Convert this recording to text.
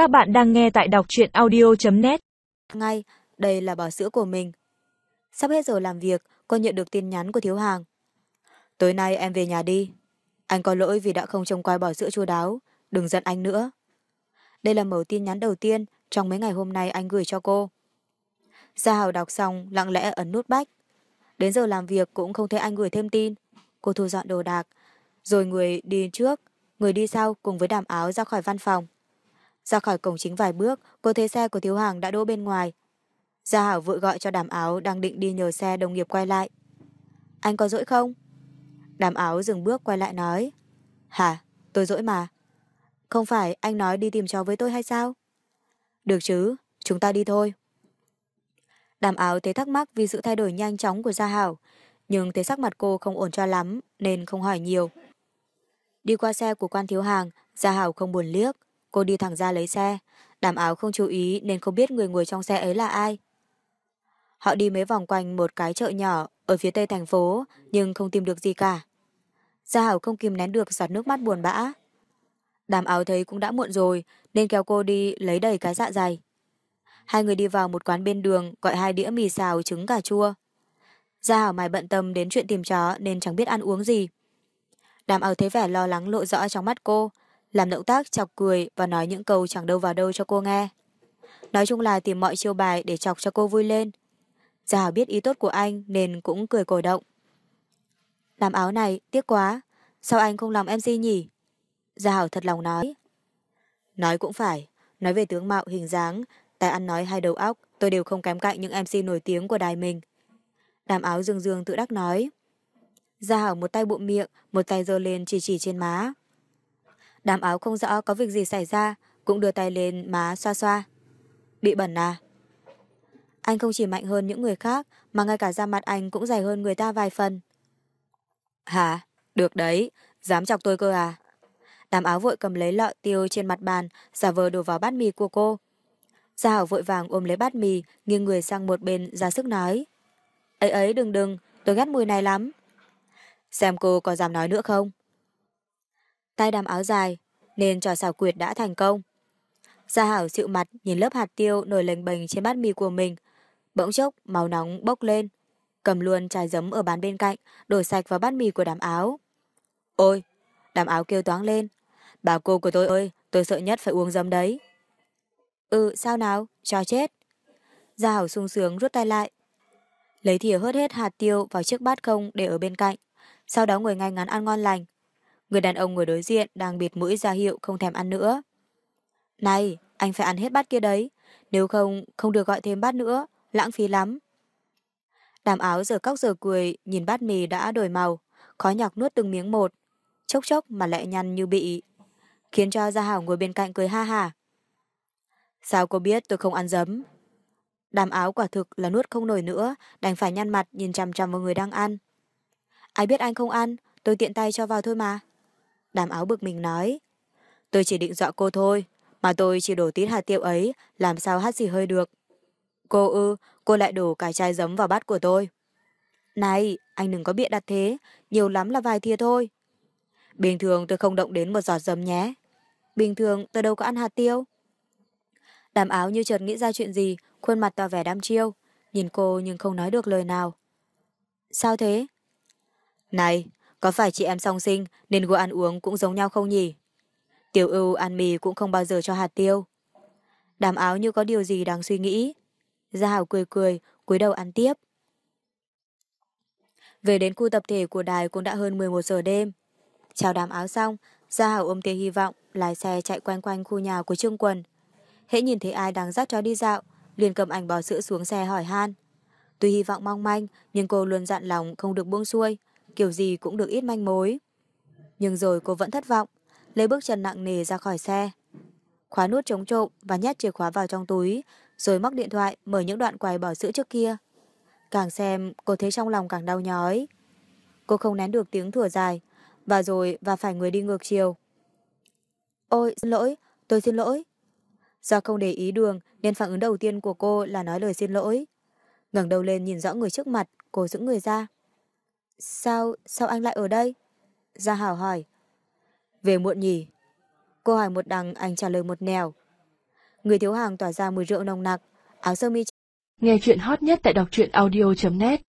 Các bạn đang nghe tại đọc truyện audio.net Ngay, đây là bò sữa của mình. Sắp hết giờ làm việc, cô nhận được tin nhắn của thiếu hàng. Tối nay em về nhà đi. Anh có lỗi vì đã không trông coi bò sữa chu đáo. Đừng giận anh nữa. Đây là mẫu tin nhắn đầu tiên trong mấy ngày hôm nay anh gửi cho cô. Gia Hào đọc xong, lặng lẽ ấn nút bách. Đến giờ làm việc cũng không thấy anh gửi thêm tin. Cô thu dọn đồ đạc. Rồi người đi trước, người đi sau cùng với đàm áo ra khỏi văn phòng. Ra khỏi cổng chính vài bước, cô thấy xe của thiếu hàng đã đỗ bên ngoài. Gia Hảo vội gọi cho đàm áo đang định đi nhờ xe đồng nghiệp quay lại. Anh có dỗi không? Đàm áo dừng bước quay lại nói. Hả? Tôi dỗi mà. Không phải anh nói đi tìm cháu với tôi hay sao? Được chứ, chúng ta đi thôi. Đàm áo thấy thắc mắc vì sự thay đổi nhanh chóng của Gia Hảo, nhưng thấy sắc mặt cô không ổn cho lắm nên không hỏi nhiều. Đi qua xe của quan thiếu hàng, Gia Hảo không buồn liếc, cô đi thẳng ra lấy xe. Đàm áo không chú ý nên không biết người ngồi trong xe ấy là ai. Họ đi mấy vòng quanh một cái chợ nhỏ ở phía tây thành phố nhưng không tìm được gì cả. Gia Hảo không kìm nén được giọt nước mắt buồn bã. Đàm áo thấy cũng đã muộn rồi nên kéo cô đi lấy đầy cái dạ dày. Hai người đi vào một quán bên đường gọi hai đĩa mì xào trứng cà chua. Gia Hảo mày bận tâm đến chuyện tìm chó nên chẳng biết ăn uống gì. Đàm áo thấy vẻ lo lắng lộ rõ trong mắt cô, làm động tác chọc cười và nói những câu chẳng đâu vào đâu cho cô nghe. Nói chung là tìm mọi chiêu bài để chọc cho cô vui lên. Gia Hảo biết ý tốt của anh nên cũng cười cổ động. Làm áo này, tiếc quá. Sao anh không lòng MC nhỉ? Gia Hảo thật lòng nói. Nói cũng phải. Nói về tướng mạo, hình dáng, tài ăn nói hay đầu óc, tôi đều không kém cạnh những MC nổi tiếng của đài mình. Đàm áo dương dương tự đắc nói. Gia Hảo một tay bụng miệng, một tay giơ lên chỉ chỉ trên má. Đàm áo không rõ có việc gì xảy ra, cũng đưa tay lên má xoa xoa. Bị bẩn à? Anh không chỉ mạnh hơn những người khác, mà ngay cả da mặt anh cũng dày hơn người ta vài phần. Hả? Được đấy, dám chọc tôi cơ à? Đàm áo vội cầm lấy lọ tiêu trên mặt bàn, giả vờ đổ vào bát mì của cô. Gia Hảo vội vàng ôm lấy bát mì, nghiêng người sang một bên ra sức nói. Ấy ấy đừng đừng, tôi ghét mùi này lắm. Xem cô có dám nói nữa không? Tay đám áo dài, nên trò xảo quyệt đã thành công. Gia Hảo dịu mặt nhìn lớp hạt tiêu nổi lềnh bềnh trên bát mì của mình. Bỗng chốc, máu nóng bốc lên. Cầm luôn chai giấm ở bàn bên cạnh, đổ sạch vào bát mì của đám áo. Ôi! đám áo kêu toáng lên. Bà cô của tôi ơi, tôi sợ nhất phải uống giấm đấy. Ừ, sao nào? Cho chết. Gia Hảo sung sướng rút tay lại. Lấy thìa hớt hết hạt tiêu vào chiếc bát không để ở bên cạnh. Sau đó ngồi ngay ngắn ăn ngon lành. Người đàn ông ngồi đối diện đang bịt mũi ra hiệu không thèm ăn nữa. Này, anh phải ăn hết bát kia đấy. Nếu không, không được gọi thêm bát nữa. Lãng phí lắm. Đàm áo giờ cóc giờ cười, nhìn bát mì đã đổi màu. Khó nhọc nuốt từng miếng một. Chốc chốc mà lại nhăn như bị. Khiến cho Gia Hảo ngồi bên cạnh cười ha hà. Sao cô biết tôi không ăn giấm? Đàm áo quả thực là nuốt không nổi nữa, đành phải nhăn mặt nhìn chằm chằm vào người đang ăn. Ai biết anh không ăn, tôi tiện tay cho vào thôi mà. Đàm áo bực mình nói. Tôi chỉ định dọa cô thôi, mà tôi chỉ đổ tí hạt tiêu ấy, làm sao hát gì hơi được. Cô ư, cô lại đổ cả chai giấm vào bát của tôi. Này, anh đừng có bịa đặt thế, nhiều lắm là vài thìa thôi. Bình thường tôi không động đến một giọt giấm nhé. Bình thường tôi đâu có ăn hạt tiêu. Đàm áo như chợt nghĩ ra chuyện gì, khuôn mặt tỏ vẻ đam chiêu, nhìn cô nhưng không nói được lời nào. Sao thế? Này, có phải chị em song sinh nên gu ăn uống cũng giống nhau không nhỉ? Tiểu ưu ăn mì cũng không bao giờ cho hạt tiêu. Đàm áo như có điều gì đang suy nghĩ. Gia Hảo cười cười, cúi đầu ăn tiếp. Về đến khu tập thể của đài cũng đã hơn 11 giờ đêm. Chào đàm áo xong, Gia Hảo ôm tia hy vọng, lái xe chạy quanh quanh khu nhà của Trương Quần. Hễ nhìn thấy ai đang dắt chó đi dạo, liền cầm ảnh bò sữa xuống xe hỏi han. Tuy hy vọng mong manh, nhưng cô luôn dặn lòng không được buông xuôi, kiểu gì cũng được ít manh mối. Nhưng rồi cô vẫn thất vọng, lấy bước chân nặng nề ra khỏi xe. Khóa nút chống trộm và nhét chìa khóa vào trong túi, rồi móc điện thoại mở những đoạn quài bỏ sữa trước kia. Càng xem, cô thấy trong lòng càng đau nhói. Cô không nén được tiếng thủa dài, và rồi và phải người đi ngược chiều. Ôi, xin lỗi, tôi xin lỗi. Do không để ý đường nên phản ứng đầu tiên của cô là nói lời xin lỗi. ngẩng đầu lên nhìn rõ người trước mặt, cô giữ người ra. Sao, sao anh lại ở đây? Gia Hảo hỏi. Về muộn nhỉ? Cô hỏi một đằng, anh trả lời một nẻo. Người thiếu hàng tỏa ra mùi rượu nồng nặc, áo sơ mi Nghe chuyện hot nhất tại đọc truyện audio.net